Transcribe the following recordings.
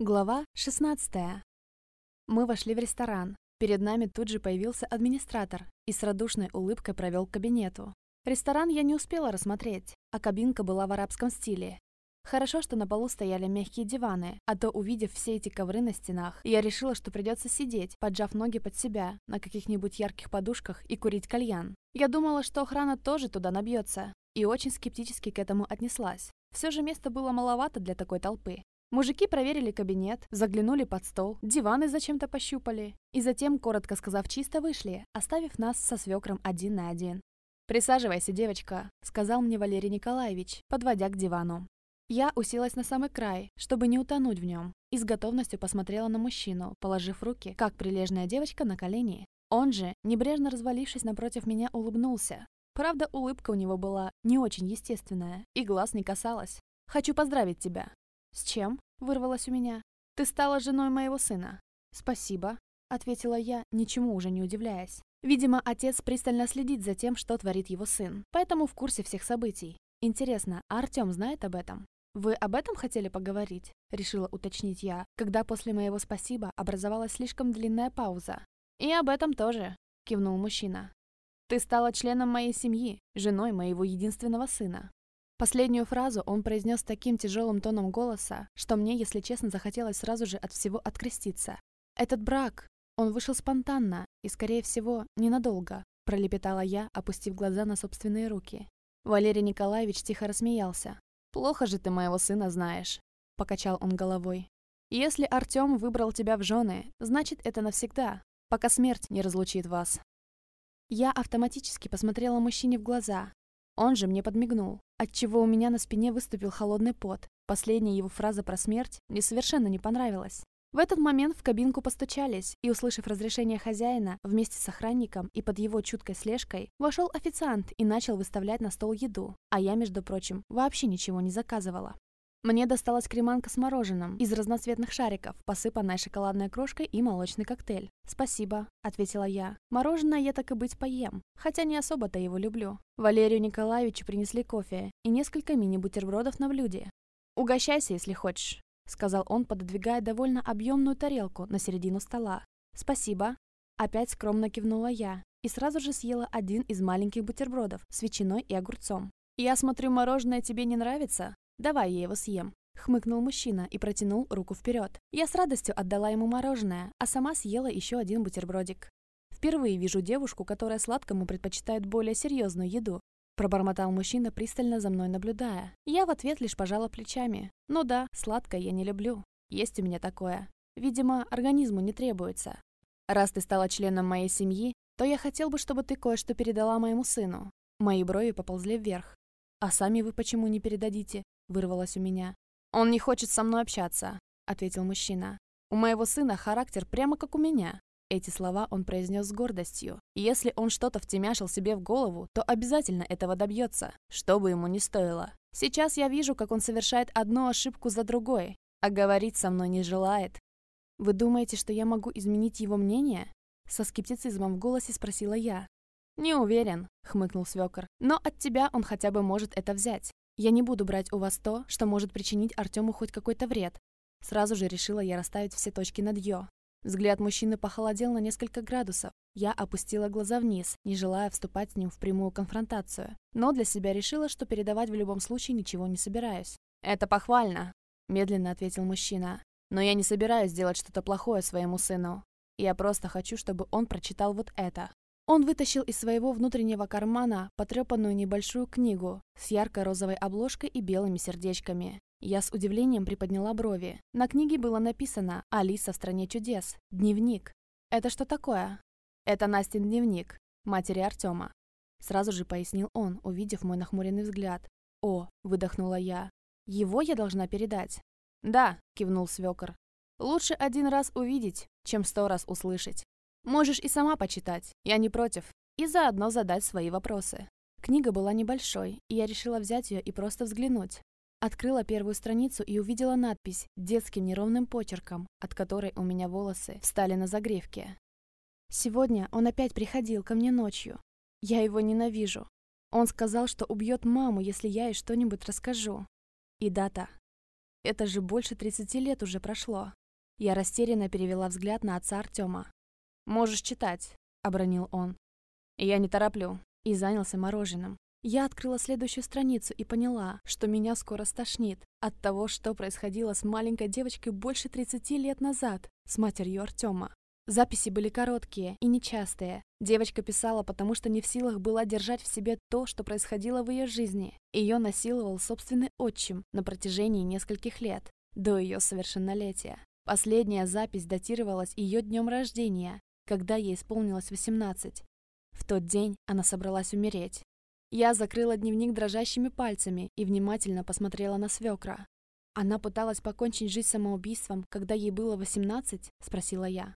Глава 16. Мы вошли в ресторан. Перед нами тут же появился администратор и с радушной улыбкой провел к кабинету. Ресторан я не успела рассмотреть, а кабинка была в арабском стиле. Хорошо, что на полу стояли мягкие диваны, а то, увидев все эти ковры на стенах, я решила, что придется сидеть, поджав ноги под себя, на каких-нибудь ярких подушках и курить кальян. Я думала, что охрана тоже туда набьется, и очень скептически к этому отнеслась. Все же места было маловато для такой толпы. Мужики проверили кабинет, заглянули под стол, диваны зачем-то пощупали. И затем, коротко сказав чисто, вышли, оставив нас со свекром один на один. «Присаживайся, девочка», — сказал мне Валерий Николаевич, подводя к дивану. Я уселась на самый край, чтобы не утонуть в нем, и с готовностью посмотрела на мужчину, положив руки, как прилежная девочка, на колени. Он же, небрежно развалившись напротив меня, улыбнулся. Правда, улыбка у него была не очень естественная, и глаз не касалась. «Хочу поздравить тебя», «С чем?» — вырвалось у меня. «Ты стала женой моего сына». «Спасибо», — ответила я, ничему уже не удивляясь. Видимо, отец пристально следит за тем, что творит его сын, поэтому в курсе всех событий. Интересно, а Артем знает об этом? «Вы об этом хотели поговорить?» — решила уточнить я, когда после моего «спасибо» образовалась слишком длинная пауза. «И об этом тоже», — кивнул мужчина. «Ты стала членом моей семьи, женой моего единственного сына. Последнюю фразу он произнес таким тяжелым тоном голоса, что мне, если честно, захотелось сразу же от всего откреститься. «Этот брак, он вышел спонтанно и, скорее всего, ненадолго», пролепетала я, опустив глаза на собственные руки. Валерий Николаевич тихо рассмеялся. «Плохо же ты моего сына знаешь», — покачал он головой. «Если Артем выбрал тебя в жены, значит, это навсегда, пока смерть не разлучит вас». Я автоматически посмотрела мужчине в глаза, он же мне подмигнул, отчего у меня на спине выступил холодный пот. Последняя его фраза про смерть мне совершенно не понравилась. В этот момент в кабинку постучались, и, услышав разрешение хозяина, вместе с охранником и под его чуткой слежкой, вошел официант и начал выставлять на стол еду, а я, между прочим, вообще ничего не заказывала. Мне досталась креманка с мороженым из разноцветных шариков, посыпанная шоколадной крошкой и молочный коктейль. «Спасибо», — ответила я. «Мороженое я так и быть поем, хотя не особо-то его люблю». Валерию Николаевичу принесли кофе и несколько мини-бутербродов на блюде. «Угощайся, если хочешь», — сказал он, пододвигая довольно объемную тарелку на середину стола. «Спасибо». Опять скромно кивнула я и сразу же съела один из маленьких бутербродов с ветчиной и огурцом. «Я смотрю, мороженое тебе не нравится?» «Давай я его съем», — хмыкнул мужчина и протянул руку вперед. Я с радостью отдала ему мороженое, а сама съела еще один бутербродик. «Впервые вижу девушку, которая сладкому предпочитает более серьезную еду», Пробормотал мужчина, пристально за мной наблюдая. Я в ответ лишь пожала плечами. «Ну да, сладкое я не люблю. Есть у меня такое. Видимо, организму не требуется. Раз ты стала членом моей семьи, то я хотел бы, чтобы ты кое-что передала моему сыну». Мои брови поползли вверх. «А сами вы почему не передадите?» — вырвалось у меня. «Он не хочет со мной общаться», — ответил мужчина. «У моего сына характер прямо как у меня». Эти слова он произнес с гордостью. Если он что-то втемяшил себе в голову, то обязательно этого добьется, что бы ему ни стоило. Сейчас я вижу, как он совершает одну ошибку за другой, а говорить со мной не желает. «Вы думаете, что я могу изменить его мнение?» Со скептицизмом в голосе спросила я. «Не уверен», — хмыкнул свекор. «Но от тебя он хотя бы может это взять. Я не буду брать у вас то, что может причинить Артему хоть какой-то вред. Сразу же решила я расставить все точки над «ё». Взгляд мужчины похолодел на несколько градусов. Я опустила глаза вниз, не желая вступать с ним в прямую конфронтацию. Но для себя решила, что передавать в любом случае ничего не собираюсь. «Это похвально», — медленно ответил мужчина. «Но я не собираюсь делать что-то плохое своему сыну. Я просто хочу, чтобы он прочитал вот это». Он вытащил из своего внутреннего кармана потрепанную небольшую книгу с ярко-розовой обложкой и белыми сердечками. Я с удивлением приподняла брови. На книге было написано «Алиса в стране чудес. Дневник». «Это что такое?» «Это Настин дневник, матери Артема». Сразу же пояснил он, увидев мой нахмуренный взгляд. «О!» – выдохнула я. «Его я должна передать?» «Да», – кивнул свекор. «Лучше один раз увидеть, чем сто раз услышать». Можешь и сама почитать, я не против, и заодно задать свои вопросы. Книга была небольшой, и я решила взять ее и просто взглянуть. Открыла первую страницу и увидела надпись детским неровным почерком, от которой у меня волосы встали на загревке. Сегодня он опять приходил ко мне ночью. Я его ненавижу. Он сказал, что убьет маму, если я ей что-нибудь расскажу. И дата. Это же больше 30 лет уже прошло. Я растерянно перевела взгляд на отца Артема. «Можешь читать», — обронил он. «Я не тороплю». И занялся мороженым. Я открыла следующую страницу и поняла, что меня скоро стошнит от того, что происходило с маленькой девочкой больше 30 лет назад, с матерью Артема. Записи были короткие и нечастые. Девочка писала, потому что не в силах была держать в себе то, что происходило в ее жизни. Ее насиловал собственный отчим на протяжении нескольких лет, до ее совершеннолетия. Последняя запись датировалась ее днем рождения, когда ей исполнилось 18. В тот день она собралась умереть. Я закрыла дневник дрожащими пальцами и внимательно посмотрела на свекра. «Она пыталась покончить жизнь самоубийством, когда ей было 18?» – спросила я.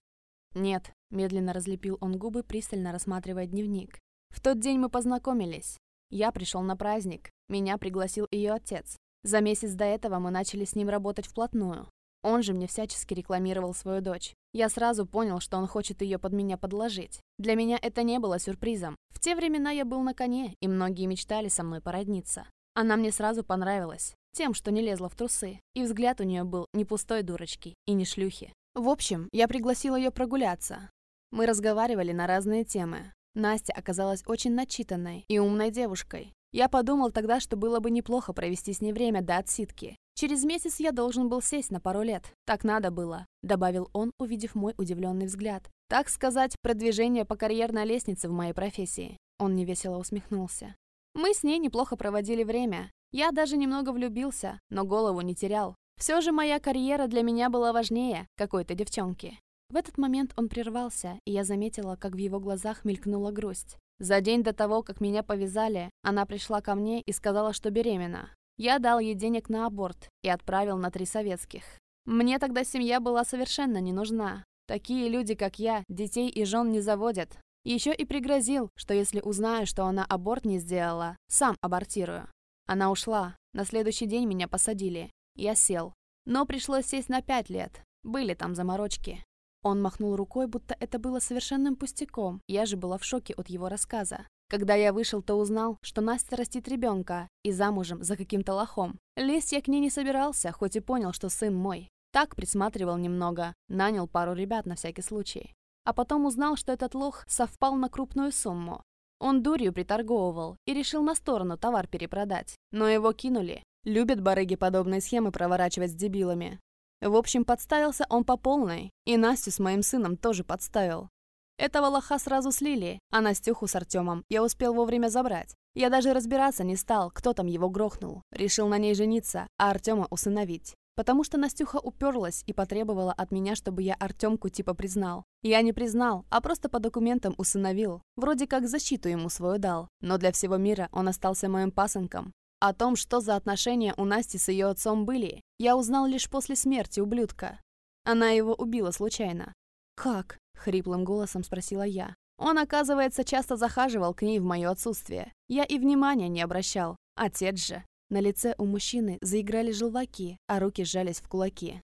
«Нет», — медленно разлепил он губы, пристально рассматривая дневник. «В тот день мы познакомились. Я пришел на праздник. Меня пригласил ее отец. За месяц до этого мы начали с ним работать вплотную. Он же мне всячески рекламировал свою дочь. Я сразу понял, что он хочет ее под меня подложить. Для меня это не было сюрпризом. В те времена я был на коне, и многие мечтали со мной породниться. Она мне сразу понравилась. Тем, что не лезла в трусы. И взгляд у нее был не пустой дурочки и не шлюхи. В общем, я пригласил ее прогуляться. Мы разговаривали на разные темы. Настя оказалась очень начитанной и умной девушкой. Я подумал тогда, что было бы неплохо провести с ней время до отсидки. Через месяц я должен был сесть на пару лет. Так надо было», — добавил он, увидев мой удивленный взгляд. «Так сказать, продвижение по карьерной лестнице в моей профессии». Он невесело усмехнулся. «Мы с ней неплохо проводили время. Я даже немного влюбился, но голову не терял. Все же моя карьера для меня была важнее какой-то девчонки. В этот момент он прервался, и я заметила, как в его глазах мелькнула грусть. За день до того, как меня повязали, она пришла ко мне и сказала, что беременна. Я дал ей денег на аборт и отправил на три советских. Мне тогда семья была совершенно не нужна. Такие люди, как я, детей и жен не заводят. Еще и пригрозил, что если узнаю, что она аборт не сделала, сам абортирую. Она ушла. На следующий день меня посадили. Я сел. Но пришлось сесть на пять лет. Были там заморочки. Он махнул рукой, будто это было совершенным пустяком. Я же была в шоке от его рассказа. Когда я вышел, то узнал, что Настя растит ребенка и замужем за каким-то лохом. Лезть я к ней не собирался, хоть и понял, что сын мой. Так присматривал немного, нанял пару ребят на всякий случай. А потом узнал, что этот лох совпал на крупную сумму. Он дурью приторговывал и решил на сторону товар перепродать. Но его кинули, Любят барыги подобные схемы проворачивать с дебилами. В общем, подставился он по полной, и Настю с моим сыном тоже подставил. Этого лоха сразу слили, а Настюху с Артемом я успел вовремя забрать. Я даже разбираться не стал, кто там его грохнул. Решил на ней жениться, а Артема усыновить. Потому что Настюха уперлась и потребовала от меня, чтобы я Артемку типа признал. Я не признал, а просто по документам усыновил. Вроде как защиту ему свою дал. Но для всего мира он остался моим пасынком. О том, что за отношения у Насти с ее отцом были, я узнал лишь после смерти ублюдка. Она его убила случайно. «Как?» — хриплым голосом спросила я. Он, оказывается, часто захаживал к ней в мое отсутствие. Я и внимания не обращал. Отец же. На лице у мужчины заиграли желваки, а руки сжались в кулаки.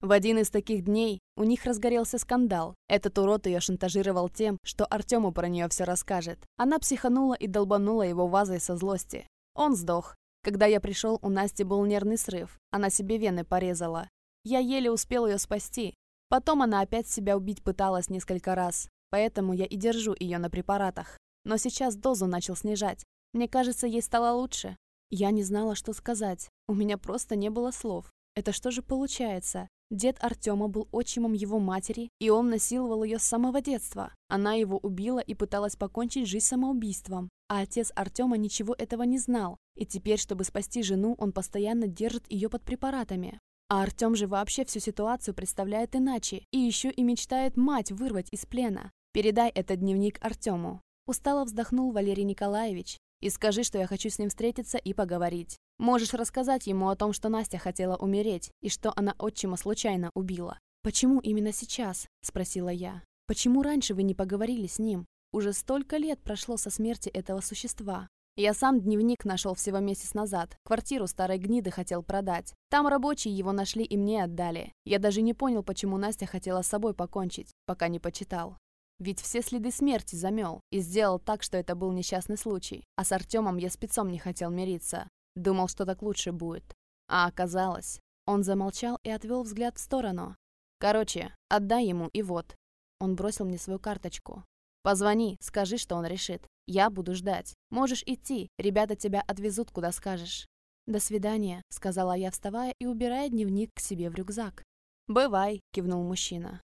В один из таких дней у них разгорелся скандал. Этот урод ее шантажировал тем, что Артему про нее все расскажет. Она психанула и долбанула его вазой со злости. Он сдох. Когда я пришел, у Насти был нервный срыв. Она себе вены порезала. Я еле успел ее спасти. Потом она опять себя убить пыталась несколько раз. Поэтому я и держу ее на препаратах. Но сейчас дозу начал снижать. Мне кажется, ей стало лучше. Я не знала, что сказать. У меня просто не было слов. Это что же получается? Дед Артема был отчимом его матери, и он насиловал ее с самого детства. Она его убила и пыталась покончить жизнь самоубийством. А отец Артема ничего этого не знал, и теперь, чтобы спасти жену, он постоянно держит ее под препаратами. А Артем же вообще всю ситуацию представляет иначе, и еще и мечтает мать вырвать из плена. Передай этот дневник Артему. Устало вздохнул Валерий Николаевич. И скажи, что я хочу с ним встретиться и поговорить. Можешь рассказать ему о том, что Настя хотела умереть, и что она отчима случайно убила. «Почему именно сейчас?» – спросила я. «Почему раньше вы не поговорили с ним? Уже столько лет прошло со смерти этого существа. Я сам дневник нашел всего месяц назад. Квартиру старой гниды хотел продать. Там рабочие его нашли и мне отдали. Я даже не понял, почему Настя хотела с собой покончить, пока не почитал. Ведь все следы смерти замел и сделал так, что это был несчастный случай. А с Артемом я спецом не хотел мириться. Думал, что так лучше будет. А оказалось... Он замолчал и отвел взгляд в сторону. «Короче, отдай ему и вот». Он бросил мне свою карточку. «Позвони, скажи, что он решит. Я буду ждать. Можешь идти, ребята тебя отвезут, куда скажешь». «До свидания», — сказала я, вставая и убирая дневник к себе в рюкзак. «Бывай», — кивнул мужчина.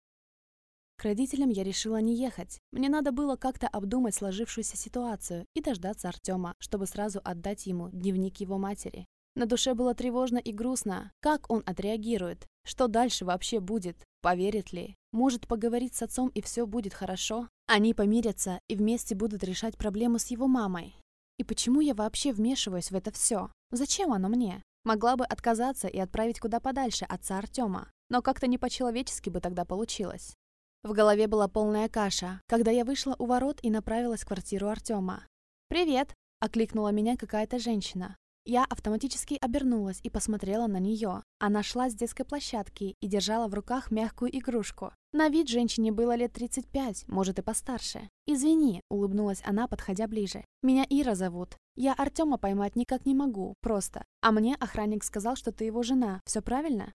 К родителям я решила не ехать. Мне надо было как-то обдумать сложившуюся ситуацию и дождаться Артема, чтобы сразу отдать ему дневник его матери. На душе было тревожно и грустно. Как он отреагирует? Что дальше вообще будет? Поверит ли? Может поговорить с отцом и все будет хорошо? Они помирятся и вместе будут решать проблему с его мамой. И почему я вообще вмешиваюсь в это все? Зачем оно мне? Могла бы отказаться и отправить куда подальше отца Артема. Но как-то не по-человечески бы тогда получилось. В голове была полная каша, когда я вышла у ворот и направилась в квартиру Артема. «Привет!» – окликнула меня какая-то женщина. Я автоматически обернулась и посмотрела на нее. Она шла с детской площадки и держала в руках мягкую игрушку. На вид женщине было лет 35, может и постарше. «Извини», — улыбнулась она, подходя ближе. «Меня Ира зовут. Я Артема поймать никак не могу, просто. А мне охранник сказал, что ты его жена. Все правильно?»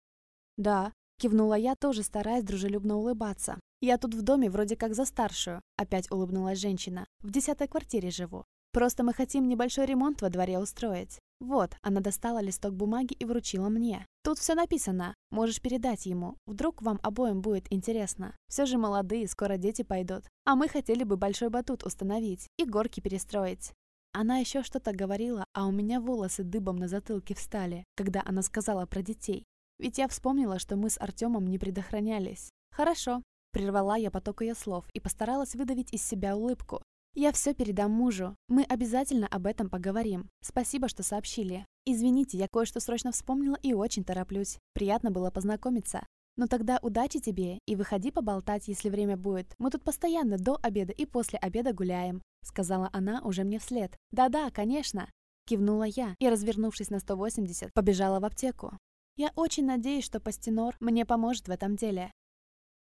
«Да», — кивнула я, тоже стараясь дружелюбно улыбаться. «Я тут в доме вроде как за старшую», — опять улыбнулась женщина. «В десятой квартире живу. Просто мы хотим небольшой ремонт во дворе устроить. Вот, она достала листок бумаги и вручила мне. Тут все написано. Можешь передать ему. Вдруг вам обоим будет интересно. Все же молодые, скоро дети пойдут. А мы хотели бы большой батут установить и горки перестроить. Она еще что-то говорила, а у меня волосы дыбом на затылке встали, когда она сказала про детей. Ведь я вспомнила, что мы с Артемом не предохранялись. Хорошо, Прервала я поток ее слов и постаралась выдавить из себя улыбку. «Я все передам мужу. Мы обязательно об этом поговорим. Спасибо, что сообщили. Извините, я кое-что срочно вспомнила и очень тороплюсь. Приятно было познакомиться. Но тогда удачи тебе и выходи поболтать, если время будет. Мы тут постоянно до обеда и после обеда гуляем», сказала она уже мне вслед. «Да-да, конечно». Кивнула я и, развернувшись на 180, побежала в аптеку. Я очень надеюсь, что Пастинор мне поможет в этом деле.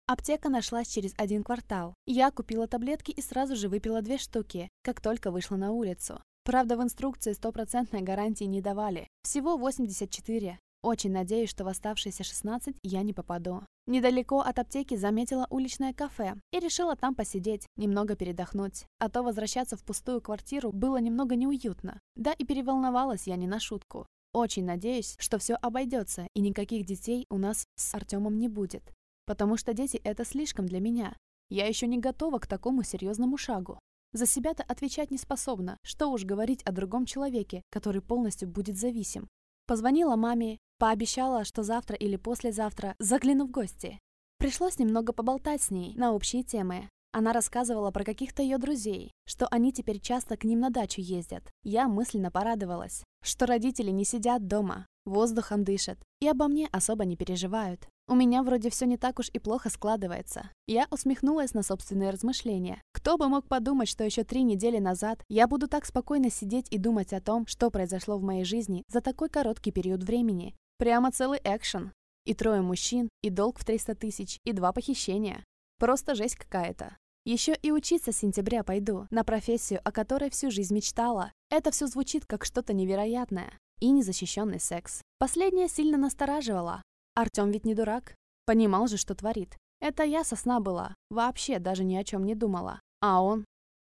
Аптека нашлась через один квартал. Я купила таблетки и сразу же выпила две штуки, как только вышла на улицу. Правда, в инструкции стопроцентной гарантии не давали. Всего 84. Очень надеюсь, что в оставшиеся 16 я не попаду. Недалеко от аптеки заметила уличное кафе и решила там посидеть, немного передохнуть. А то возвращаться в пустую квартиру было немного неуютно. Да и переволновалась я не на шутку. Очень надеюсь, что все обойдется и никаких детей у нас с Артемом не будет. Потому что дети — это слишком для меня. Я еще не готова к такому серьезному шагу. За себя-то отвечать не способна. Что уж говорить о другом человеке, который полностью будет зависим. Позвонила маме, пообещала, что завтра или послезавтра загляну в гости. Пришлось немного поболтать с ней на общие темы. Она рассказывала про каких-то ее друзей, что они теперь часто к ним на дачу ездят. Я мысленно порадовалась, что родители не сидят дома, воздухом дышат и обо мне особо не переживают. У меня вроде все не так уж и плохо складывается. Я усмехнулась на собственные размышления. Кто бы мог подумать, что еще три недели назад я буду так спокойно сидеть и думать о том, что произошло в моей жизни за такой короткий период времени. Прямо целый экшен. И трое мужчин, и долг в 300 тысяч, и два похищения. Просто жесть какая-то. Еще и учиться с сентября пойду, на профессию, о которой всю жизнь мечтала. Это все звучит как что-то невероятное. И незащищенный секс. Последнее сильно настораживало. Артем ведь не дурак. Понимал же, что творит. Это я сосна была. Вообще даже ни о чем не думала. А он?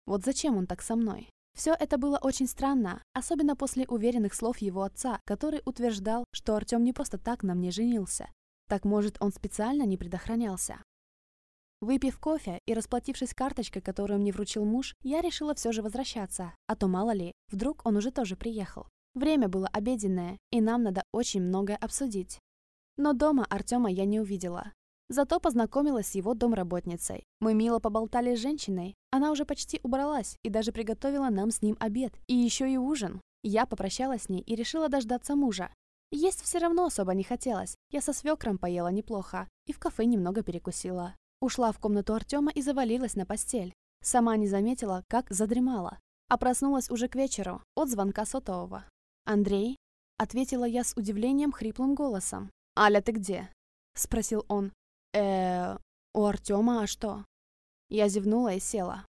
Вот зачем он так со мной? Все это было очень странно, особенно после уверенных слов его отца, который утверждал, что Артем не просто так на мне женился. Так может, он специально не предохранялся? Выпив кофе и расплатившись карточкой, которую мне вручил муж, я решила все же возвращаться, а то мало ли, вдруг он уже тоже приехал. Время было обеденное, и нам надо очень многое обсудить. Но дома Артема я не увидела. Зато познакомилась с его домработницей. Мы мило поболтали с женщиной. Она уже почти убралась и даже приготовила нам с ним обед. И еще и ужин. Я попрощалась с ней и решила дождаться мужа. Есть все равно особо не хотелось. Я со свекром поела неплохо. И в кафе немного перекусила. Ушла в комнату Артема и завалилась на постель. Сама не заметила, как задремала. А проснулась уже к вечеру от звонка сотового. «Андрей?» — ответила я с удивлением хриплым голосом. «Аля, ты где?» — спросил он. э у Артема, а что?» Я зевнула и села.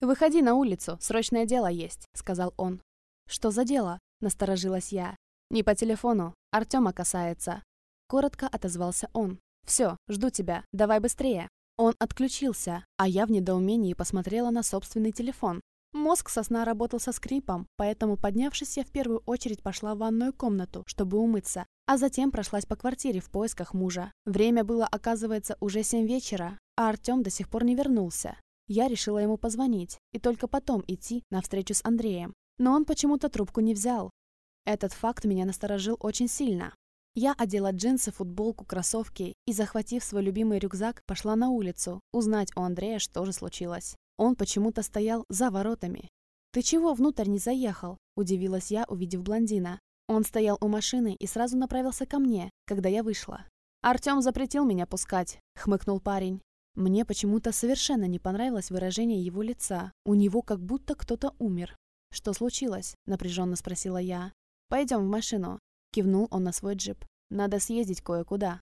«Выходи на улицу, срочное дело есть», — сказал он. «Что за дело?» — насторожилась я. «Не по телефону, Артема касается. Коротко отозвался он. «Все, жду тебя. Давай быстрее». Он отключился, а я в недоумении посмотрела на собственный телефон. Мозг сосна работал со скрипом, поэтому, поднявшись, я в первую очередь пошла в ванную комнату, чтобы умыться, а затем прошлась по квартире в поисках мужа. Время было, оказывается, уже семь вечера, а Артем до сих пор не вернулся. Я решила ему позвонить и только потом идти на встречу с Андреем. Но он почему-то трубку не взял. Этот факт меня насторожил очень сильно. Я одела джинсы, футболку, кроссовки и, захватив свой любимый рюкзак, пошла на улицу, узнать у Андрея, что же случилось. Он почему-то стоял за воротами. «Ты чего внутрь не заехал?» – удивилась я, увидев блондина. Он стоял у машины и сразу направился ко мне, когда я вышла. «Артем запретил меня пускать», – хмыкнул парень. Мне почему-то совершенно не понравилось выражение его лица. У него как будто кто-то умер. «Что случилось?» – напряженно спросила я. «Пойдем в машину. Кивнул он на свой джип. «Надо съездить кое-куда».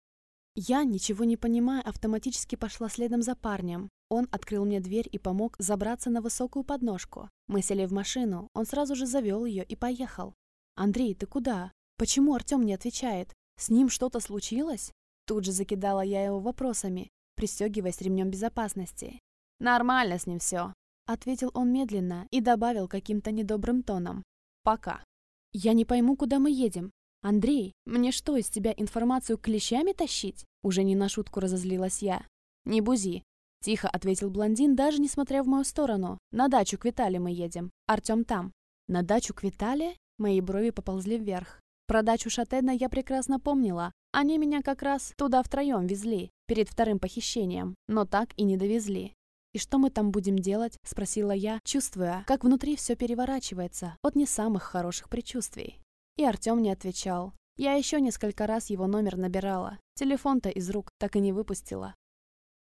Я, ничего не понимая, автоматически пошла следом за парнем. Он открыл мне дверь и помог забраться на высокую подножку. Мы сели в машину, он сразу же завел ее и поехал. «Андрей, ты куда? Почему Артем не отвечает? С ним что-то случилось?» Тут же закидала я его вопросами, пристегиваясь ремнем безопасности. «Нормально с ним все», — ответил он медленно и добавил каким-то недобрым тоном. «Пока». «Я не пойму, куда мы едем. «Андрей, мне что, из тебя информацию клещами тащить?» Уже не на шутку разозлилась я. «Не бузи», — тихо ответил блондин, даже не смотря в мою сторону. «На дачу к Витале мы едем. Артем там». «На дачу к Витале?» Мои брови поползли вверх. Про дачу Шатена я прекрасно помнила. Они меня как раз туда втроем везли, перед вторым похищением, но так и не довезли. «И что мы там будем делать?» – спросила я, чувствуя, как внутри все переворачивается от не самых хороших предчувствий. И Артем не отвечал. Я еще несколько раз его номер набирала. Телефон-то из рук так и не выпустила.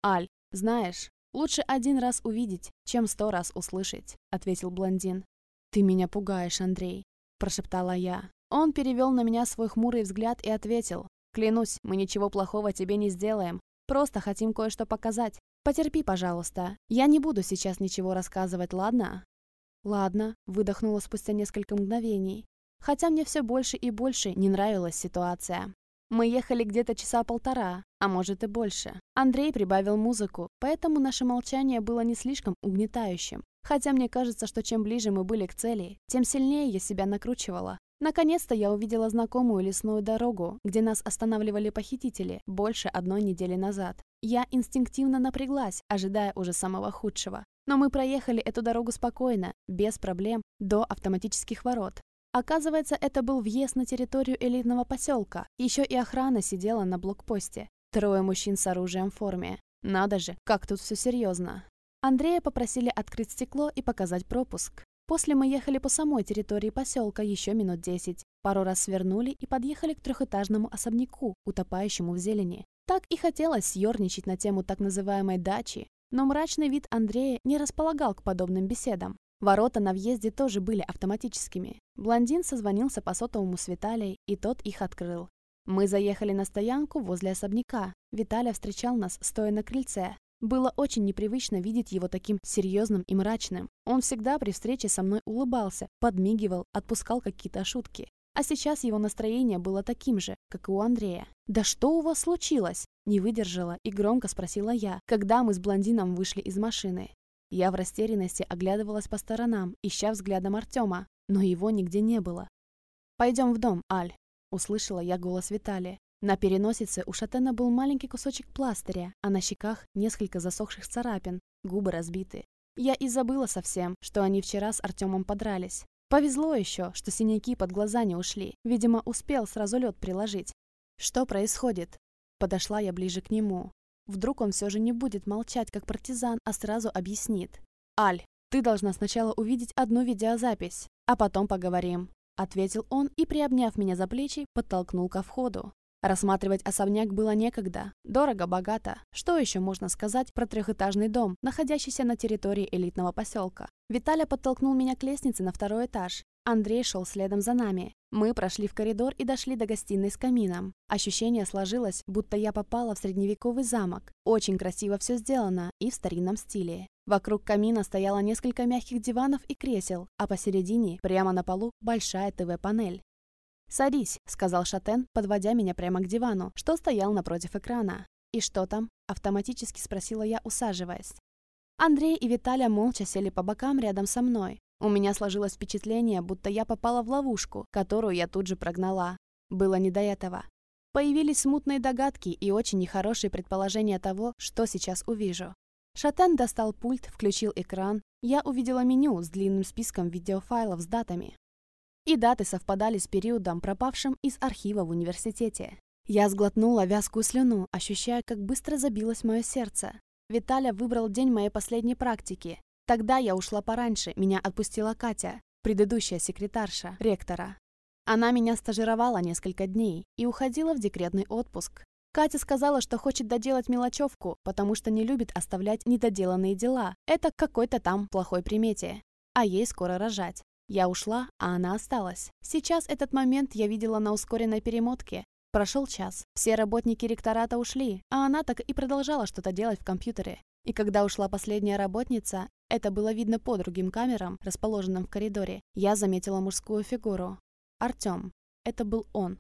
«Аль, знаешь, лучше один раз увидеть, чем сто раз услышать», — ответил блондин. «Ты меня пугаешь, Андрей», — прошептала я. Он перевел на меня свой хмурый взгляд и ответил. «Клянусь, мы ничего плохого тебе не сделаем. Просто хотим кое-что показать. Потерпи, пожалуйста. Я не буду сейчас ничего рассказывать, ладно?» «Ладно», — выдохнула спустя несколько мгновений хотя мне все больше и больше не нравилась ситуация. Мы ехали где-то часа полтора, а может и больше. Андрей прибавил музыку, поэтому наше молчание было не слишком угнетающим. Хотя мне кажется, что чем ближе мы были к цели, тем сильнее я себя накручивала. Наконец-то я увидела знакомую лесную дорогу, где нас останавливали похитители больше одной недели назад. Я инстинктивно напряглась, ожидая уже самого худшего. Но мы проехали эту дорогу спокойно, без проблем, до автоматических ворот, Оказывается, это был въезд на территорию элитного поселка. Еще и охрана сидела на блокпосте. Трое мужчин с оружием в форме. Надо же, как тут все серьезно. Андрея попросили открыть стекло и показать пропуск. После мы ехали по самой территории поселка еще минут десять. Пару раз свернули и подъехали к трехэтажному особняку, утопающему в зелени. Так и хотелось съерничать на тему так называемой дачи, но мрачный вид Андрея не располагал к подобным беседам. Ворота на въезде тоже были автоматическими. Блондин созвонился по сотовому с Виталией, и тот их открыл. Мы заехали на стоянку возле особняка. Виталий встречал нас, стоя на крыльце. Было очень непривычно видеть его таким серьезным и мрачным. Он всегда при встрече со мной улыбался, подмигивал, отпускал какие-то шутки. А сейчас его настроение было таким же, как и у Андрея. «Да что у вас случилось?» Не выдержала и громко спросила я, когда мы с блондином вышли из машины. Я в растерянности оглядывалась по сторонам, ища взглядом Артема, но его нигде не было. «Пойдем в дом, Аль», — услышала я голос Виталия. На переносице у Шатена был маленький кусочек пластыря, а на щеках несколько засохших царапин, губы разбиты. Я и забыла совсем, что они вчера с Артемом подрались. Повезло еще, что синяки под глаза не ушли. Видимо, успел сразу лед приложить. Что происходит? Подошла я ближе к нему. Вдруг он все же не будет молчать, как партизан, а сразу объяснит. «Аль, ты должна сначала увидеть одну видеозапись, а потом поговорим», ответил он и, приобняв меня за плечи, подтолкнул ко входу. Рассматривать особняк было некогда. Дорого-богато. Что еще можно сказать про трехэтажный дом, находящийся на территории элитного поселка? Виталя подтолкнул меня к лестнице на второй этаж. Андрей шел следом за нами. Мы прошли в коридор и дошли до гостиной с камином. Ощущение сложилось, будто я попала в средневековый замок. Очень красиво все сделано и в старинном стиле. Вокруг камина стояло несколько мягких диванов и кресел, а посередине, прямо на полу, большая ТВ-панель. «Садись», — сказал Шатен, подводя меня прямо к дивану, что стоял напротив экрана. «И что там?» — автоматически спросила я, усаживаясь. Андрей и Виталя молча сели по бокам рядом со мной. У меня сложилось впечатление, будто я попала в ловушку, которую я тут же прогнала. Было не до этого. Появились смутные догадки и очень нехорошие предположения того, что сейчас увижу. Шатен достал пульт, включил экран. Я увидела меню с длинным списком видеофайлов с датами. И даты совпадали с периодом, пропавшим из архива в университете. Я сглотнула вязкую слюну, ощущая, как быстро забилось мое сердце. Виталя выбрал день моей последней практики. Тогда я ушла пораньше, меня отпустила Катя, предыдущая секретарша, ректора. Она меня стажировала несколько дней и уходила в декретный отпуск. Катя сказала, что хочет доделать мелочевку, потому что не любит оставлять недоделанные дела. Это какой-то там плохой примете. А ей скоро рожать. Я ушла, а она осталась. Сейчас этот момент я видела на ускоренной перемотке. Прошел час. Все работники ректората ушли, а она так и продолжала что-то делать в компьютере. И когда ушла последняя работница, это было видно по другим камерам, расположенным в коридоре, я заметила мужскую фигуру. Артем. Это был он.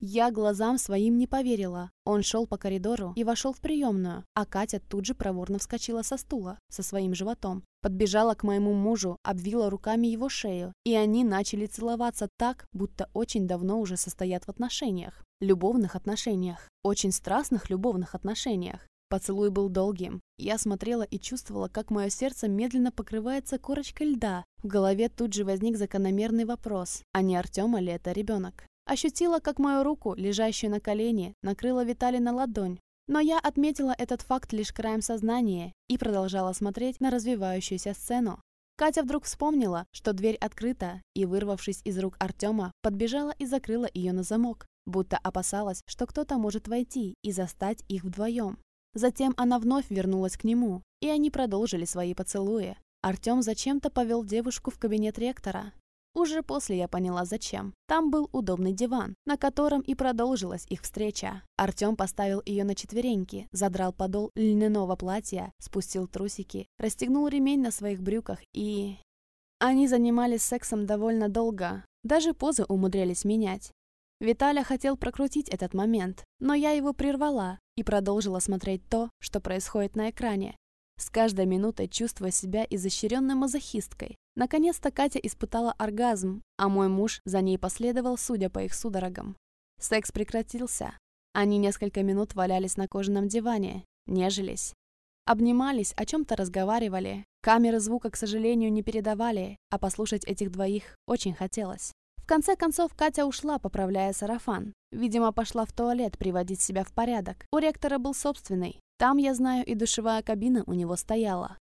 Я глазам своим не поверила. Он шел по коридору и вошел в приемную, а Катя тут же проворно вскочила со стула, со своим животом. Подбежала к моему мужу, обвила руками его шею, и они начали целоваться так, будто очень давно уже состоят в отношениях. Любовных отношениях. Очень страстных любовных отношениях. Поцелуй был долгим. Я смотрела и чувствовала, как мое сердце медленно покрывается корочкой льда. В голове тут же возник закономерный вопрос, а не Артема ли это ребенок? Ощутила, как мою руку, лежащую на колене, накрыла Витали на ладонь. Но я отметила этот факт лишь краем сознания и продолжала смотреть на развивающуюся сцену. Катя вдруг вспомнила, что дверь открыта, и, вырвавшись из рук Артема, подбежала и закрыла ее на замок, будто опасалась, что кто-то может войти и застать их вдвоем. Затем она вновь вернулась к нему, и они продолжили свои поцелуи. Артем зачем-то повел девушку в кабинет ректора, уже после я поняла, зачем. Там был удобный диван, на котором и продолжилась их встреча. Артем поставил ее на четвереньки, задрал подол льняного платья, спустил трусики, расстегнул ремень на своих брюках и... Они занимались сексом довольно долго, даже позы умудрялись менять. Виталя хотел прокрутить этот момент, но я его прервала и продолжила смотреть то, что происходит на экране, с каждой минутой чувствуя себя изощренной мазохисткой. Наконец-то Катя испытала оргазм, а мой муж за ней последовал, судя по их судорогам. Секс прекратился. Они несколько минут валялись на кожаном диване, нежились. Обнимались, о чем-то разговаривали. Камеры звука, к сожалению, не передавали, а послушать этих двоих очень хотелось. Конце концов, Катя ушла, поправляя сарафан. Видимо, пошла в туалет приводить себя в порядок. У ректора был собственный, там, я знаю, и душевая кабина у него стояла.